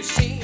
you see?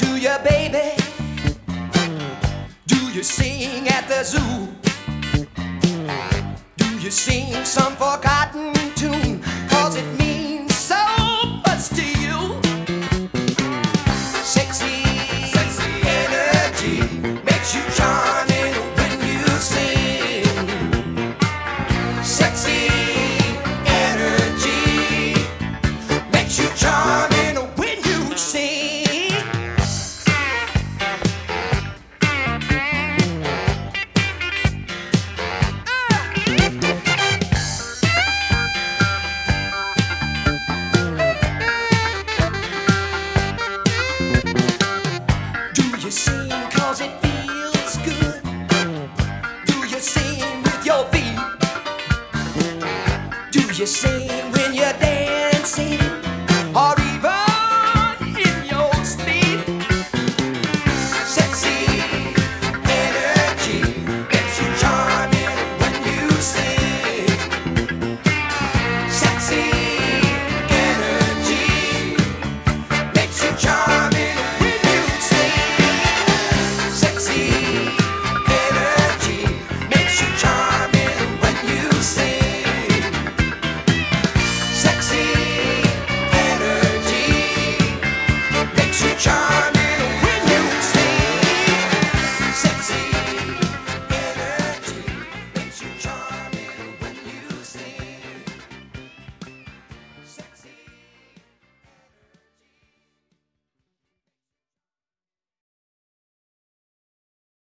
To your baby? Do you sing at the zoo? Do you sing some forgotten you see when you're dancing.